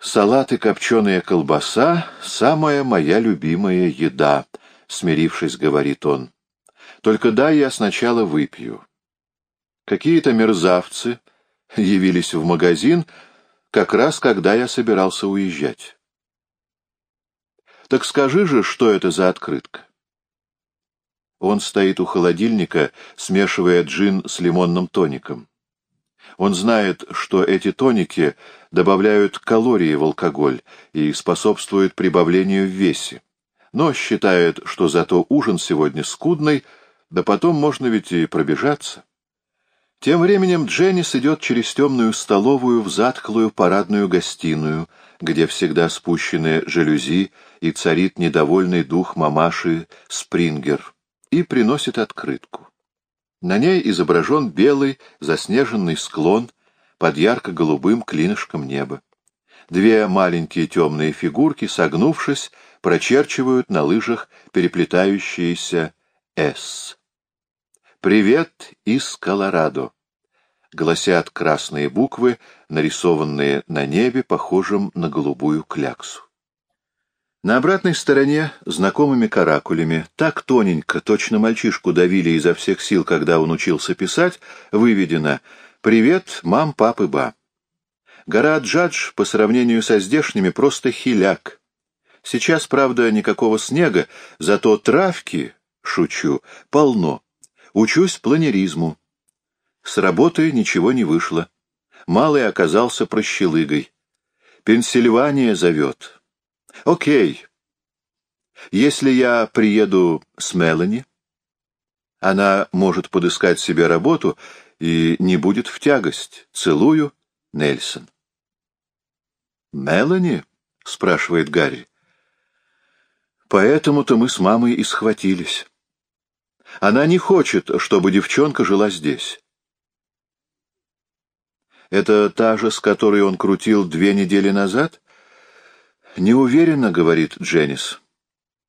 Салат и копченая колбаса — самая моя любимая еда, — смирившись, говорит он. Только дай я сначала выпью. Какие-то мерзавцы явились в магазин, как раз когда я собирался уезжать. Так скажи же, что это за открытка? Он стоит у холодильника, смешивая джин с лимонным тоником. Он знает, что эти тоники добавляют калории в алкоголь и способствуют прибавлению в весе. Но считает, что зато ужин сегодня скудный, да потом можно ведь и пробежаться. Тем временем Дженнис идет через темную столовую в затхлую парадную гостиную, где всегда спущены жалюзи и царит недовольный дух мамаши Спрингер, и приносит открытку. На ней изображен белый заснеженный склон под ярко-голубым клинышком неба. Две маленькие темные фигурки, согнувшись, прочерчивают на лыжах переплетающиеся «С». «Привет из Колорадо», — гласят красные буквы, нарисованные на небе, похожим на голубую кляксу. На обратной стороне знакомыми каракулями, так тоненько, точно мальчишку давили изо всех сил, когда он учился писать, выведено «Привет, мам, пап и ба». Гора Джадж по сравнению со здешними просто хиляк. Сейчас, правда, никакого снега, зато травки, шучу, полно. Учусь планеризму. С работы ничего не вышло. Малый оказался прощелыгой. Пенсильвания зовет. Окей. Если я приеду с Мелани, она может подыскать себе работу и не будет в тягость. Целую, Нельсон. «Мелани?» — спрашивает Гарри. «Поэтому-то мы с мамой и схватились. Она не хочет, чтобы девчонка жила здесь. Это та же, с которой он крутил две недели назад?» «Неуверенно», — говорит Дженнис.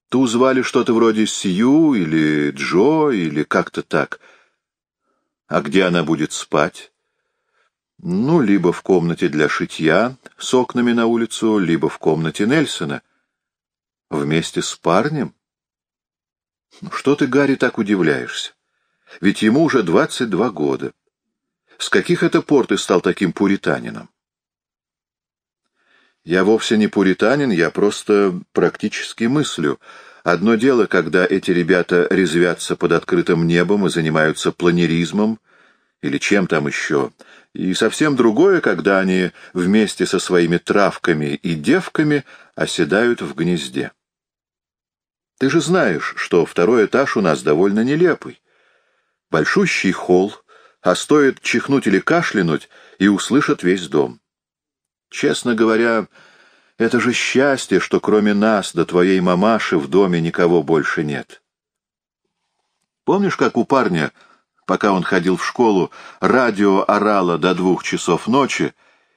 «Ту звали что-то вроде Сью или Джо или как-то так. А где она будет спать?» «Ну, либо в комнате для шитья с окнами на улицу, либо в комнате Нельсона. Вместе с парнем?» «Ну, что ты, Гарри, так удивляешься? Ведь ему уже двадцать два года. С каких это пор ты стал таким пуританином?» Я вовсе не пуританин, я просто практически мыслю. Одно дело, когда эти ребята резвятся под открытым небом и занимаются планеризмом, или чем там еще, и совсем другое, когда они вместе со своими травками и девками оседают в гнезде. Ты же знаешь, что второй этаж у нас довольно нелепый. Большущий холл, а стоит чихнуть или кашлянуть, и услышат весь дом. Честно говоря, это же счастье, что кроме нас да твоей мамаши в доме никого больше нет. Помнишь, как у парня, пока он ходил в школу, радио орало до двух часов ночи,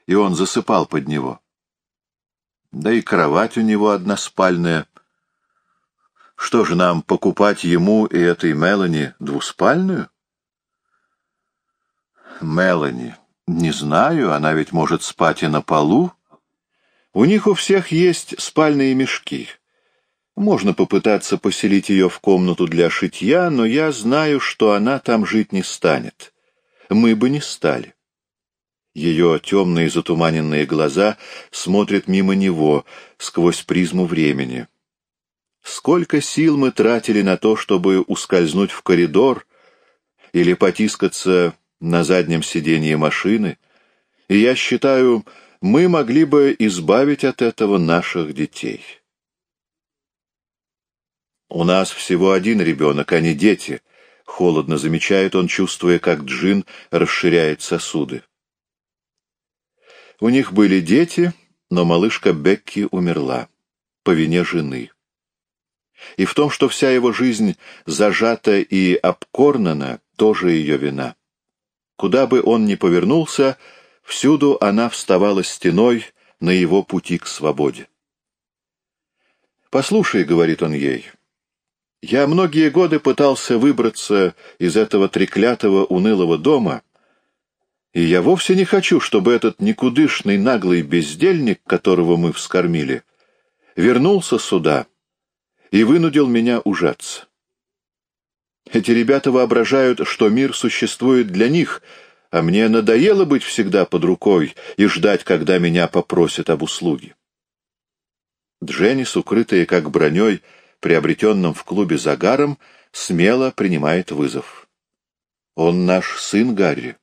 и он засыпал под него? Да и кровать у него односпальная. Что же нам, покупать ему и этой Мелани двуспальную? Мелани... Не знаю, она ведь может спать и на полу. У них у всех есть спальные мешки. Можно попытаться поселить ее в комнату для шитья, но я знаю, что она там жить не станет. Мы бы не стали. Ее темные затуманенные глаза смотрят мимо него, сквозь призму времени. Сколько сил мы тратили на то, чтобы ускользнуть в коридор или потискаться на заднем сиденье машины, и я считаю, мы могли бы избавить от этого наших детей. У нас всего один ребенок, а не дети, — холодно замечает он, чувствуя, как джин расширяет сосуды. У них были дети, но малышка Бекки умерла по вине жены. И в том, что вся его жизнь зажата и обкорнана, тоже ее вина. Куда бы он ни повернулся, всюду она вставала стеной на его пути к свободе. «Послушай», — говорит он ей, — «я многие годы пытался выбраться из этого треклятого унылого дома И я вовсе не хочу, чтобы этот никудышный наглый бездельник, которого мы вскормили, вернулся сюда и вынудил меня ужаться. Эти ребята воображают, что мир существует для них, а мне надоело быть всегда под рукой и ждать, когда меня попросят об услуге. Дженнис, укрытая как броней, приобретенным в клубе загаром, смело принимает вызов. Он наш сын Гарри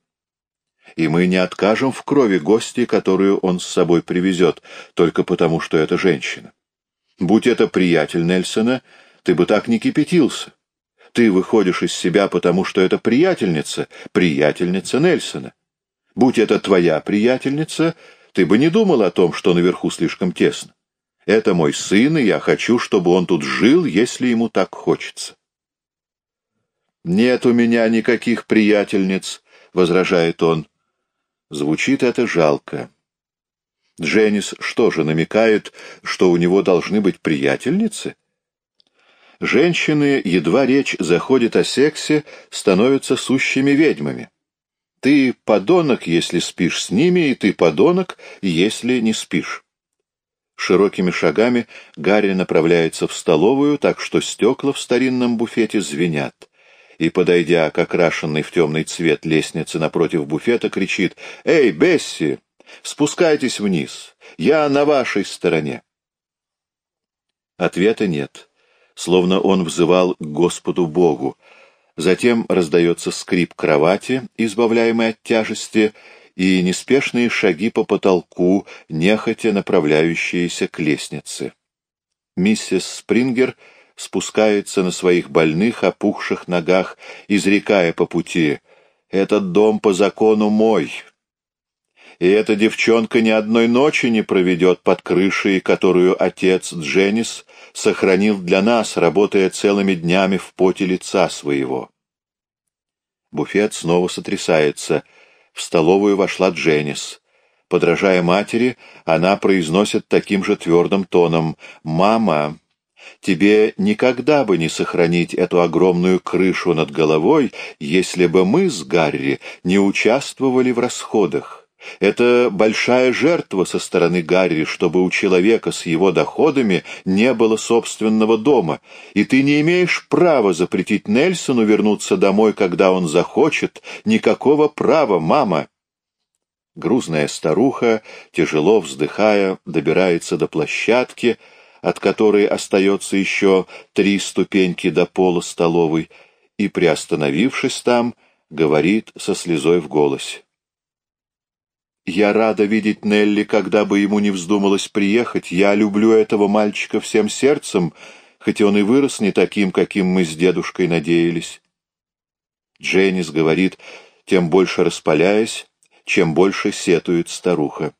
и мы не откажем в крови гости, которую он с собой привезет, только потому, что это женщина. Будь это приятель Нельсона, ты бы так не кипятился. Ты выходишь из себя, потому что это приятельница, приятельница Нельсона. Будь это твоя приятельница, ты бы не думал о том, что наверху слишком тесно. Это мой сын, и я хочу, чтобы он тут жил, если ему так хочется. «Нет у меня никаких приятельниц», — возражает он. Звучит это жалко. Дженнис что же, намекает, что у него должны быть приятельницы? Женщины, едва речь заходит о сексе, становятся сущими ведьмами. Ты подонок, если спишь с ними, и ты подонок, если не спишь. Широкими шагами Гарри направляется в столовую, так что стекла в старинном буфете звенят и, подойдя к окрашенной в темный цвет лестнице напротив буфета, кричит «Эй, Бесси, спускайтесь вниз, я на вашей стороне». Ответа нет, словно он взывал к Господу Богу. Затем раздается скрип кровати, избавляемой от тяжести, и неспешные шаги по потолку, нехотя направляющиеся к лестнице. Миссис Спрингер — спускается на своих больных, опухших ногах, изрекая по пути «Этот дом по закону мой». И эта девчонка ни одной ночи не проведет под крышей, которую отец Дженнис сохранил для нас, работая целыми днями в поте лица своего. Буфет снова сотрясается. В столовую вошла Дженнис. Подражая матери, она произносит таким же твердым тоном «Мама, Тебе никогда бы не сохранить эту огромную крышу над головой, если бы мы с Гарри не участвовали в расходах. Это большая жертва со стороны Гарри, чтобы у человека с его доходами не было собственного дома, и ты не имеешь права запретить Нельсону вернуться домой, когда он захочет. Никакого права, мама. Грузная старуха, тяжело вздыхая, добирается до площадки, от которой остается еще три ступеньки до пола столовой, и, приостановившись там, говорит со слезой в голосе. «Я рада видеть Нелли, когда бы ему не вздумалось приехать. Я люблю этого мальчика всем сердцем, хоть он и вырос не таким, каким мы с дедушкой надеялись». Дженнис говорит, тем больше распаляясь, чем больше сетует старуха.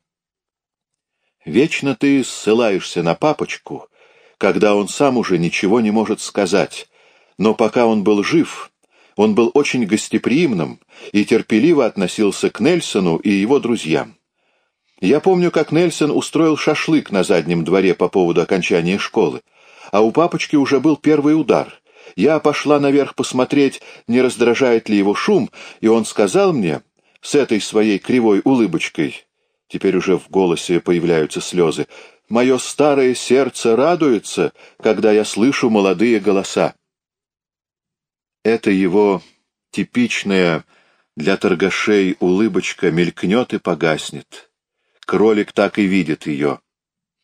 Вечно ты ссылаешься на папочку, когда он сам уже ничего не может сказать. Но пока он был жив, он был очень гостеприимным и терпеливо относился к Нельсону и его друзьям. Я помню, как Нельсон устроил шашлык на заднем дворе по поводу окончания школы, а у папочки уже был первый удар. Я пошла наверх посмотреть, не раздражает ли его шум, и он сказал мне с этой своей кривой улыбочкой — Теперь уже в голосе появляются слезы. Мое старое сердце радуется, когда я слышу молодые голоса. Это его типичная для торгашей улыбочка мелькнет и погаснет. Кролик так и видит ее.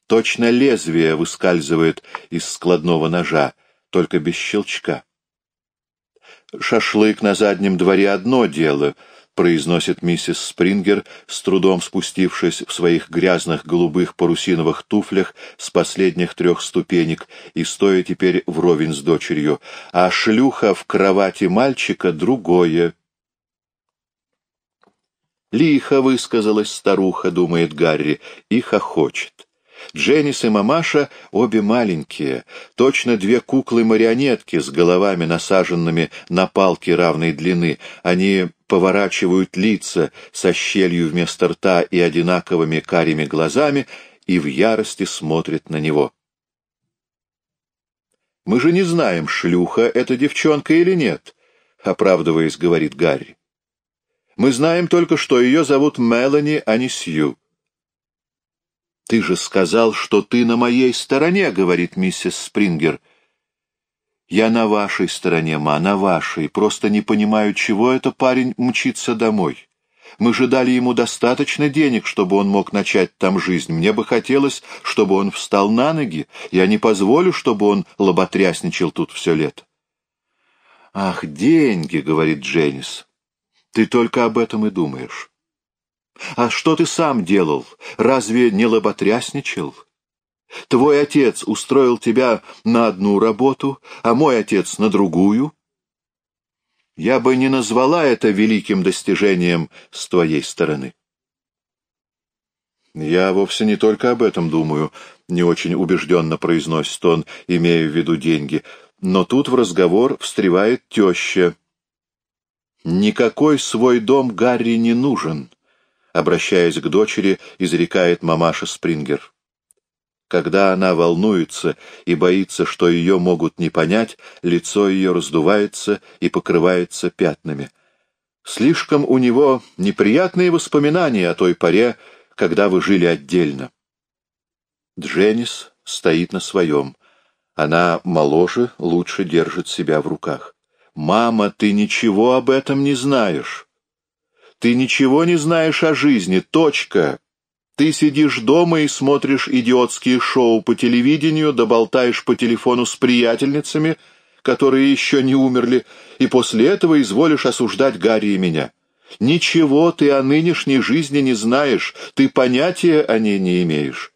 Точно лезвие выскальзывает из складного ножа, только без щелчка. Шашлык на заднем дворе одно дело — произносит миссис Спрингер, с трудом спустившись в своих грязных голубых парусиновых туфлях с последних трех ступенек и стоя теперь вровень с дочерью, а шлюха в кровати мальчика другое. Лихо высказалась старуха, думает Гарри, и хохочет. Дженнис и мамаша обе маленькие, точно две куклы-марионетки с головами, насаженными на палки равной длины. Они поворачивают лица со щелью вместо рта и одинаковыми карими глазами и в ярости смотрят на него. «Мы же не знаем, шлюха эта девчонка или нет», — оправдываясь, говорит Гарри. Мы знаем только, что ее зовут Мелани, а не Сью. «Ты же сказал, что ты на моей стороне», — говорит миссис Спрингер. «Я на вашей стороне, ма, на вашей. Просто не понимаю, чего это парень мчится домой. Мы же дали ему достаточно денег, чтобы он мог начать там жизнь. Мне бы хотелось, чтобы он встал на ноги. Я не позволю, чтобы он лоботрясничал тут все лето». «Ах, деньги», — говорит Дженнис. «Ты только об этом и думаешь». А что ты сам делал? Разве не лоботрясничал? Твой отец устроил тебя на одну работу, а мой отец на другую. Я бы не назвала это великим достижением с твоей стороны. Я вовсе не только об этом думаю, не очень убежденно произносит он, имея в виду деньги, но тут в разговор встревает теща. Никакой свой дом Гарри не нужен обращаясь к дочери, изрекает мамаша Спрингер. Когда она волнуется и боится, что ее могут не понять, лицо ее раздувается и покрывается пятнами. Слишком у него неприятные воспоминания о той поре, когда вы жили отдельно. Дженнис стоит на своем. Она моложе, лучше держит себя в руках. «Мама, ты ничего об этом не знаешь. Ты ничего не знаешь о жизни, точка. Ты сидишь дома и смотришь идиотские шоу по телевидению, да болтаешь по телефону с приятельницами, которые еще не умерли, и после этого изволишь осуждать Гарри и меня. Ничего ты о нынешней жизни не знаешь, ты понятия о ней не имеешь.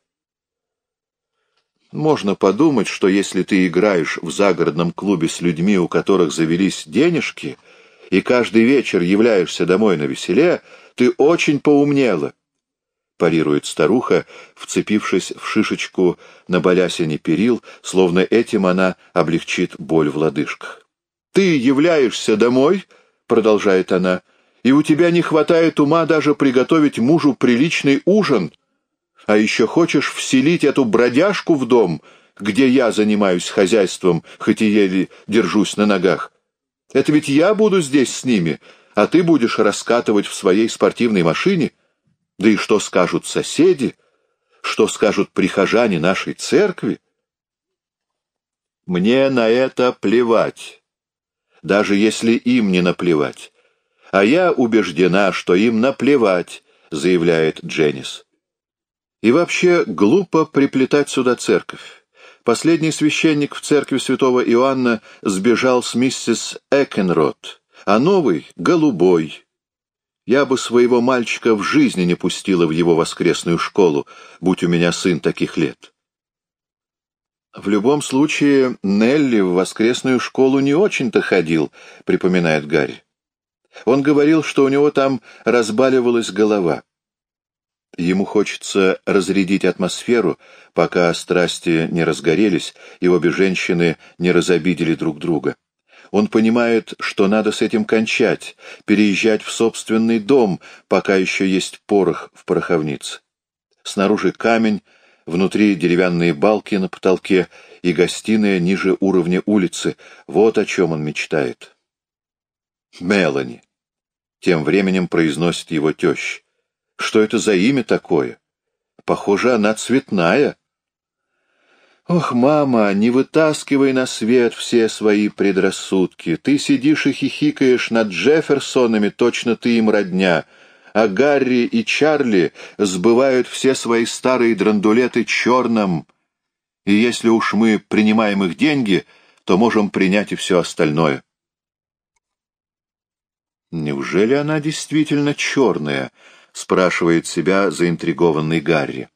Можно подумать, что если ты играешь в загородном клубе с людьми, у которых завелись денежки — и каждый вечер являешься домой на веселе, ты очень поумнела, — парирует старуха, вцепившись в шишечку на балясине перил, словно этим она облегчит боль в лодыжках. «Ты являешься домой, — продолжает она, — и у тебя не хватает ума даже приготовить мужу приличный ужин, а еще хочешь вселить эту бродяжку в дом, где я занимаюсь хозяйством, хоть и еле держусь на ногах. Это ведь я буду здесь с ними, а ты будешь раскатывать в своей спортивной машине. Да и что скажут соседи? Что скажут прихожане нашей церкви? Мне на это плевать, даже если им не наплевать. А я убеждена, что им наплевать, заявляет Дженнис. И вообще глупо приплетать сюда церковь. Последний священник в церкви святого Иоанна сбежал с миссис Экенрот, а новый — голубой. Я бы своего мальчика в жизни не пустила в его воскресную школу, будь у меня сын таких лет. В любом случае, Нелли в воскресную школу не очень-то ходил, припоминает Гарри. Он говорил, что у него там разбаливалась голова. Ему хочется разрядить атмосферу, пока страсти не разгорелись и обе женщины не разобидели друг друга. Он понимает, что надо с этим кончать, переезжать в собственный дом, пока еще есть порох в пороховнице. Снаружи камень, внутри деревянные балки на потолке и гостиная ниже уровня улицы. Вот о чем он мечтает. «Мелани», — тем временем произносит его теща. Что это за имя такое? Похоже, она цветная. Ох, мама, не вытаскивай на свет все свои предрассудки. Ты сидишь и хихикаешь над Джефферсонами, точно ты им родня, а Гарри и Чарли сбывают все свои старые драндулеты черным. И если уж мы принимаем их деньги, то можем принять и все остальное. Неужели она действительно черная? — спрашивает себя заинтригованный Гарри.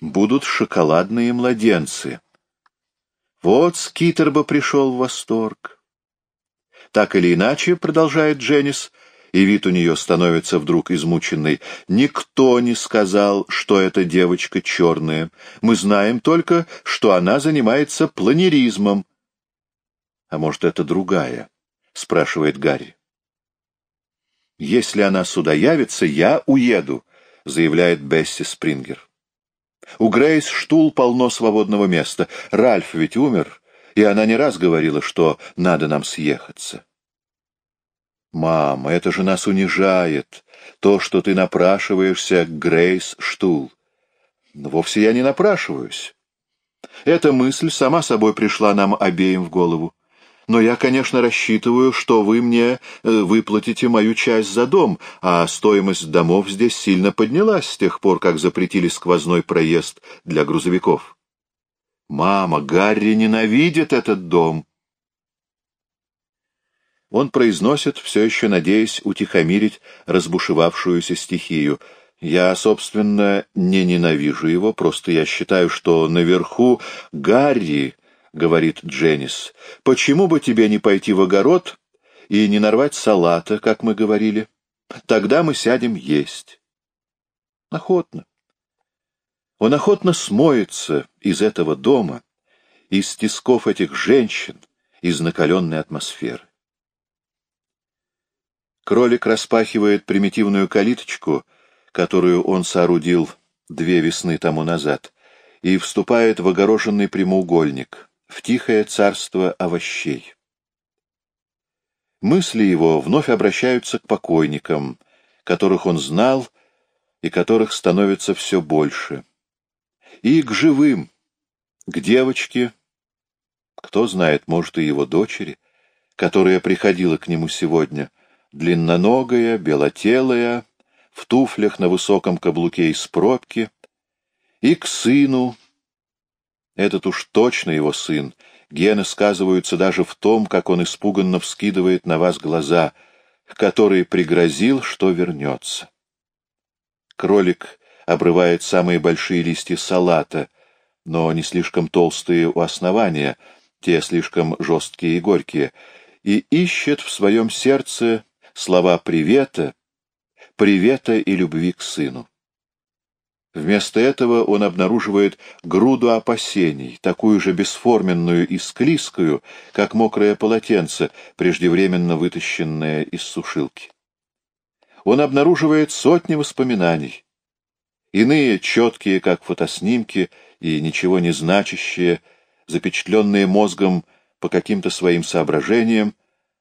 «Будут шоколадные младенцы». Вот Скитер бы пришел в восторг. Так или иначе, продолжает Дженнис, и вид у нее становится вдруг измученный, никто не сказал, что эта девочка черная. Мы знаем только, что она занимается планеризмом. — А может, это другая? — спрашивает Гарри. «Если она сюда явится, я уеду», — заявляет Бесси Спрингер. «У Грейс Штул полно свободного места. Ральф ведь умер, и она не раз говорила, что надо нам съехаться». Мама, это же нас унижает, то, что ты напрашиваешься к Грейс Штул. Вовсе я не напрашиваюсь. Эта мысль сама собой пришла нам обеим в голову. Но я, конечно, рассчитываю, что вы мне э, выплатите мою часть за дом, а стоимость домов здесь сильно поднялась с тех пор, как запретили сквозной проезд для грузовиков. Мама, Гарри ненавидит этот дом. Он произносит, все еще надеясь утихомирить разбушевавшуюся стихию — я, собственно, не ненавижу его, просто я считаю, что наверху Гарри, — говорит Дженнис, — почему бы тебе не пойти в огород и не нарвать салата, как мы говорили? Тогда мы сядем есть. Охотно. Он охотно смоется из этого дома, из тисков этих женщин, из накаленной атмосферы. Кролик распахивает примитивную калиточку — которую он соорудил две весны тому назад, и вступает в огороженный прямоугольник, в тихое царство овощей. Мысли его вновь обращаются к покойникам, которых он знал и которых становится все больше, и к живым, к девочке, кто знает, может, и его дочери, которая приходила к нему сегодня, длинноногая, белотелая, в туфлях на высоком каблуке из пробки, и к сыну, этот уж точно его сын, гены сказываются даже в том, как он испуганно вскидывает на вас глаза, который пригрозил, что вернется. Кролик обрывает самые большие листья салата, но не слишком толстые у основания, те слишком жесткие и горькие, и ищет в своем сердце слова привета, привета и любви к сыну. Вместо этого он обнаруживает груду опасений, такую же бесформенную и склизкую, как мокрое полотенце, преждевременно вытащенное из сушилки. Он обнаруживает сотни воспоминаний, иные четкие, как фотоснимки, и ничего не значащие, запечатленные мозгом по каким-то своим соображениям,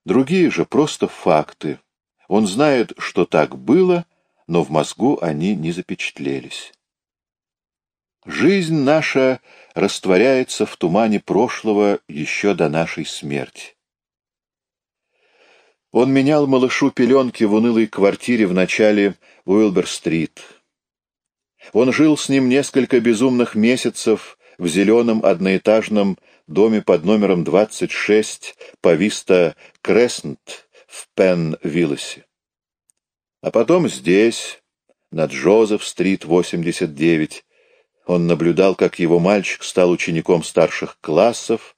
другие же просто факты, он знает, что так было, но в мозгу они не запечатлелись. Жизнь наша растворяется в тумане прошлого еще до нашей смерти. Он менял малышу пеленки в унылой квартире в начале Уилбер-стрит. Он жил с ним несколько безумных месяцев в зеленом одноэтажном доме под номером 26 по Виста Креснт в Пен-Виллосе. А потом здесь, на Джозеф-стрит, 89, он наблюдал, как его мальчик стал учеником старших классов,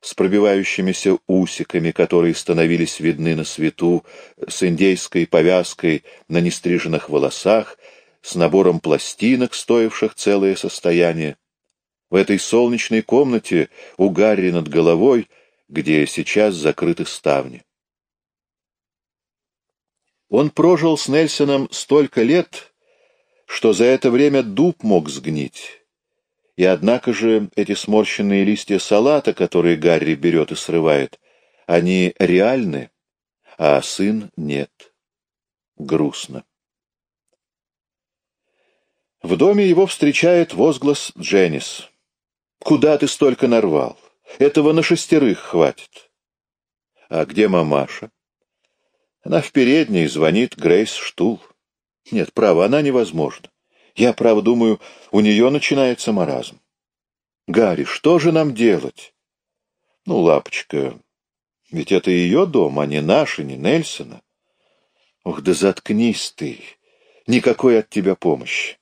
с пробивающимися усиками, которые становились видны на свету, с индейской повязкой на нестриженных волосах, с набором пластинок, стоивших целое состояние. В этой солнечной комнате у Гарри над головой, где сейчас закрыты ставни. Он прожил с Нельсоном столько лет, что за это время дуб мог сгнить. И однако же эти сморщенные листья салата, которые Гарри берет и срывает, они реальны, а сын нет. Грустно. В доме его встречает возглас Дженнис. «Куда ты столько нарвал? Этого на шестерых хватит». «А где мамаша?» Она в передней звонит Грейс Штул. Нет, право, она невозможна. Я, право, думаю, у нее начинается маразм. Гарри, что же нам делать? Ну, лапочка, ведь это ее дом, а не наш и не Нельсона. Ох, да заткнись ты, никакой от тебя помощи.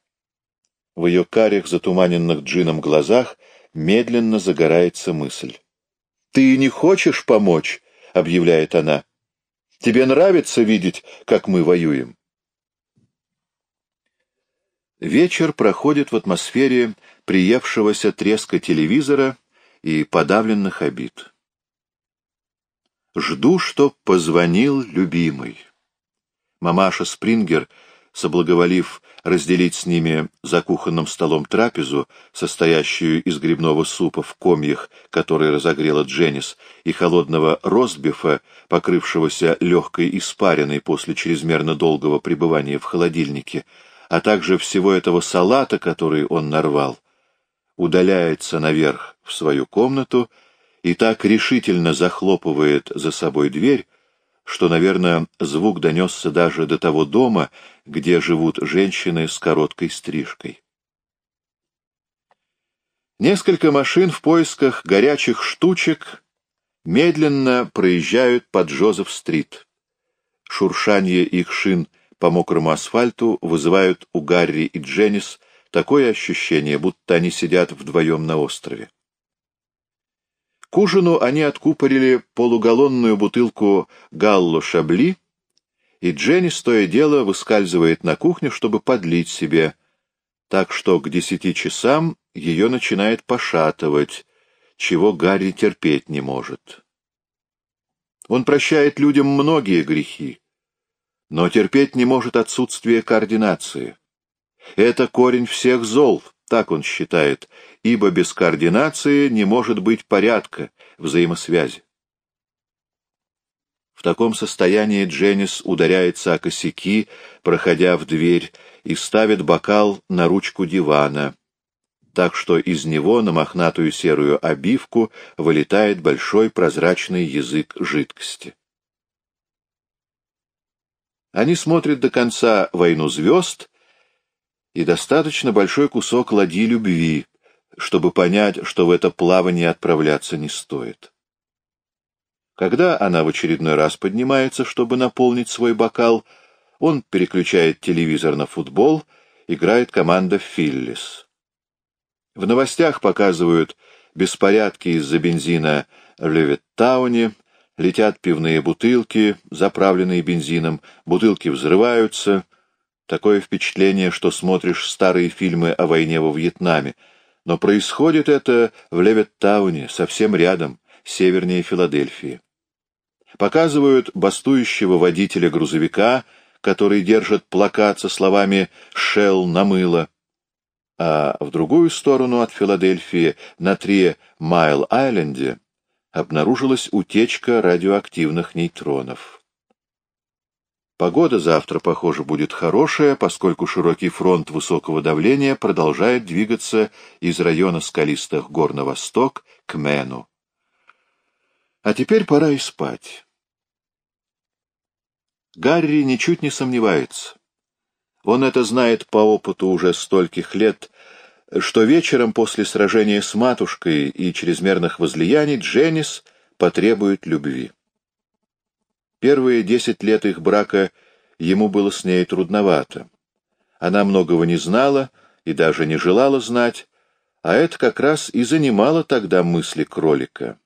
В ее карих, затуманенных джином глазах, медленно загорается мысль. «Ты не хочешь помочь?» — объявляет она. Тебе нравится видеть, как мы воюем?» Вечер проходит в атмосфере приевшегося треска телевизора и подавленных обид. Жду, чтоб позвонил любимый. Мамаша Спрингер соблаговолив разделить с ними за кухонным столом трапезу, состоящую из грибного супа в комьях, который разогрела Дженнис, и холодного ростбифа, покрывшегося легкой испариной после чрезмерно долгого пребывания в холодильнике, а также всего этого салата, который он нарвал, удаляется наверх в свою комнату и так решительно захлопывает за собой дверь, что, наверное, звук донесся даже до того дома, где живут женщины с короткой стрижкой. Несколько машин в поисках горячих штучек медленно проезжают под Джозеф-стрит. Шуршание их шин по мокрому асфальту вызывают у Гарри и Дженнис такое ощущение, будто они сидят вдвоем на острове. К ужину они откупорили полугаллонную бутылку Галло Шабли, и Дженни, стоя дело, выскальзывает на кухню, чтобы подлить себе, так что к десяти часам ее начинает пошатывать, чего Гарри терпеть не может. Он прощает людям многие грехи, но терпеть не может отсутствие координации. Это корень всех зол, так он считает, ибо без координации не может быть порядка, взаимосвязи. В таком состоянии Дженнис ударяется о косяки, проходя в дверь, и ставит бокал на ручку дивана, так что из него на мохнатую серую обивку вылетает большой прозрачный язык жидкости. Они смотрят до конца «Войну звезд» и достаточно большой кусок ладьи любви, чтобы понять, что в это плавание отправляться не стоит. Когда она в очередной раз поднимается, чтобы наполнить свой бокал, он переключает телевизор на футбол, играет команда «Филлис». В новостях показывают беспорядки из-за бензина в Левиттауне, летят пивные бутылки, заправленные бензином, бутылки взрываются, Такое впечатление, что смотришь старые фильмы о войне во Вьетнаме, но происходит это в Леветтауне, совсем рядом, севернее Филадельфии. Показывают бастующего водителя грузовика, который держит плакат со словами «Шелл на мыло», а в другую сторону от Филадельфии, на Три Майл-Айленде, обнаружилась утечка радиоактивных нейтронов. Погода завтра, похоже, будет хорошая, поскольку широкий фронт высокого давления продолжает двигаться из района скалистых гор на восток к Мену. А теперь пора и спать. Гарри ничуть не сомневается. Он это знает по опыту уже стольких лет, что вечером после сражения с матушкой и чрезмерных возлияний Дженнис потребует любви. Первые десять лет их брака ему было с ней трудновато. Она многого не знала и даже не желала знать, а это как раз и занимало тогда мысли кролика.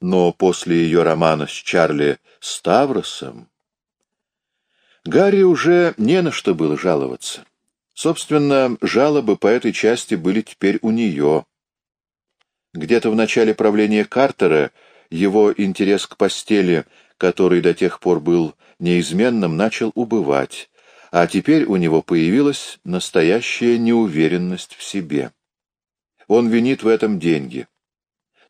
Но после ее романа с Чарли Ставросом Гарри уже не на что было жаловаться. Собственно, жалобы по этой части были теперь у нее. Где-то в начале правления Картера его интерес к постели — который до тех пор был неизменным, начал убывать, а теперь у него появилась настоящая неуверенность в себе. Он винит в этом деньги.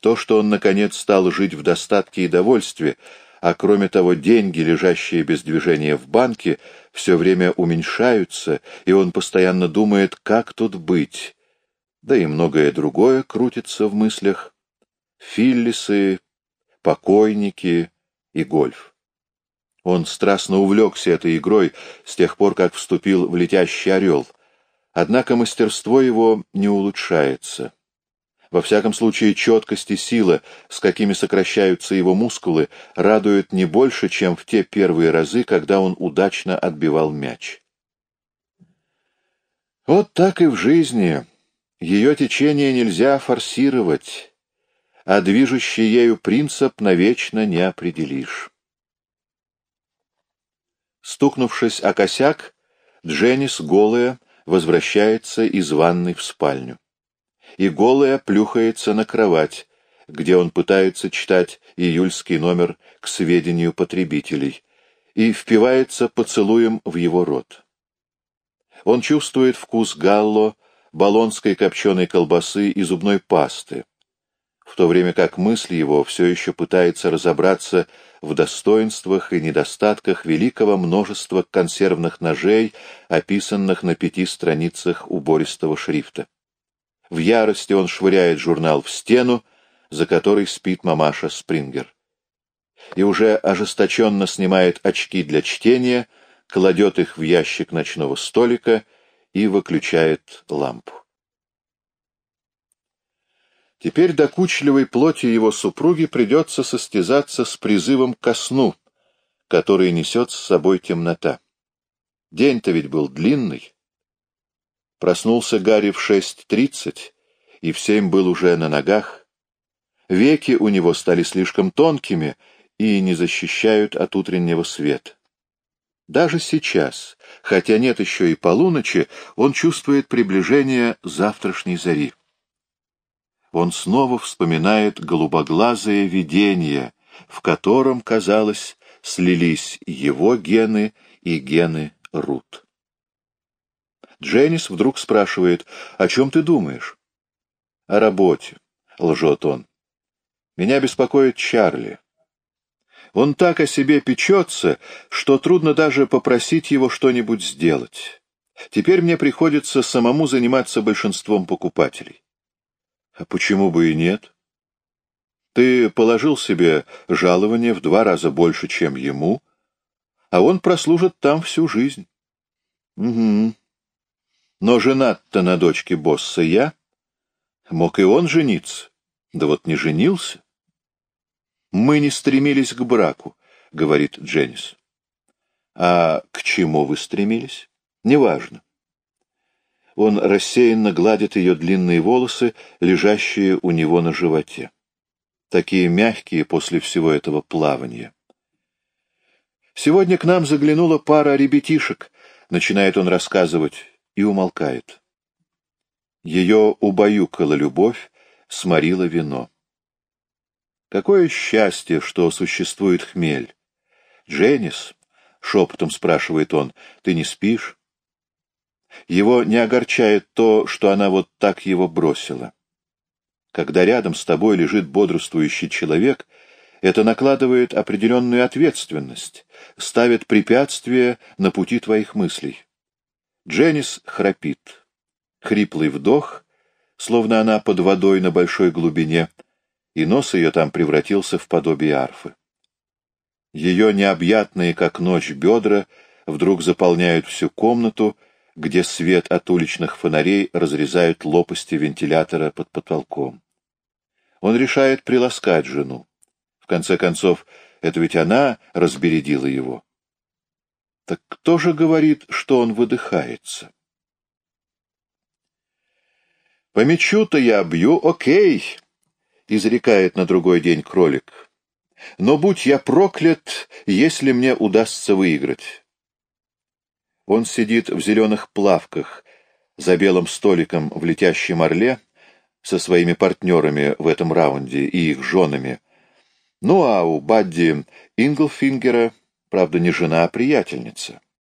То, что он, наконец, стал жить в достатке и довольстве, а кроме того, деньги, лежащие без движения в банке, все время уменьшаются, и он постоянно думает, как тут быть. Да и многое другое крутится в мыслях. Филлисы, покойники, и гольф. Он страстно увлекся этой игрой с тех пор, как вступил в летящий орел. Однако мастерство его не улучшается. Во всяком случае, четкость и сила, с какими сокращаются его мускулы, радуют не больше, чем в те первые разы, когда он удачно отбивал мяч. Вот так и в жизни. Ее течение нельзя форсировать а движущий ею принцип навечно не определишь. Стукнувшись о косяк, Дженнис, голая, возвращается из ванной в спальню. И голая плюхается на кровать, где он пытается читать июльский номер к сведению потребителей, и впивается поцелуем в его рот. Он чувствует вкус галло, болонской копченой колбасы и зубной пасты, в то время как мысль его все еще пытается разобраться в достоинствах и недостатках великого множества консервных ножей, описанных на пяти страницах убористого шрифта. В ярости он швыряет журнал в стену, за которой спит мамаша Спрингер. И уже ожесточенно снимает очки для чтения, кладет их в ящик ночного столика и выключает лампу. Теперь докучливой плоти его супруги придется состязаться с призывом ко сну, который несет с собой темнота. День-то ведь был длинный. Проснулся Гарри в шесть тридцать, и в семь был уже на ногах. Веки у него стали слишком тонкими и не защищают от утреннего света. Даже сейчас, хотя нет еще и полуночи, он чувствует приближение завтрашней зари он снова вспоминает голубоглазое видение, в котором, казалось, слились его гены и гены Рут. Дженнис вдруг спрашивает, «О чем ты думаешь?» «О работе», — лжет он. «Меня беспокоит Чарли. Он так о себе печется, что трудно даже попросить его что-нибудь сделать. Теперь мне приходится самому заниматься большинством покупателей. А почему бы и нет? Ты положил себе жалование в два раза больше, чем ему, а он прослужит там всю жизнь. Угу. Но женат-то на дочке босса я. Мог и он жениться. Да вот не женился. Мы не стремились к браку, говорит Дженнис. А к чему вы стремились? Неважно. Он рассеянно гладит ее длинные волосы, лежащие у него на животе. Такие мягкие после всего этого плавания. «Сегодня к нам заглянула пара ребятишек», — начинает он рассказывать, и умолкает. Ее убаюкала любовь, сморила вино. Какое счастье, что существует хмель! Дженнис, — шепотом спрашивает он, — ты не спишь? Его не огорчает то, что она вот так его бросила. Когда рядом с тобой лежит бодрствующий человек, это накладывает определенную ответственность, ставит препятствия на пути твоих мыслей. Дженнис храпит. Хриплый вдох, словно она под водой на большой глубине, и нос ее там превратился в подобие арфы. Ее необъятные, как ночь, бедра вдруг заполняют всю комнату, где свет от уличных фонарей разрезают лопасти вентилятора под потолком. Он решает приласкать жену. В конце концов, это ведь она разбередила его. Так кто же говорит, что он выдыхается? «По мячу-то я бью, окей», — изрекает на другой день кролик. «Но будь я проклят, если мне удастся выиграть». Он сидит в зеленых плавках за белым столиком в летящем орле со своими партнерами в этом раунде и их женами. Ну а у Бадди Инглфингера, правда, не жена, а приятельница.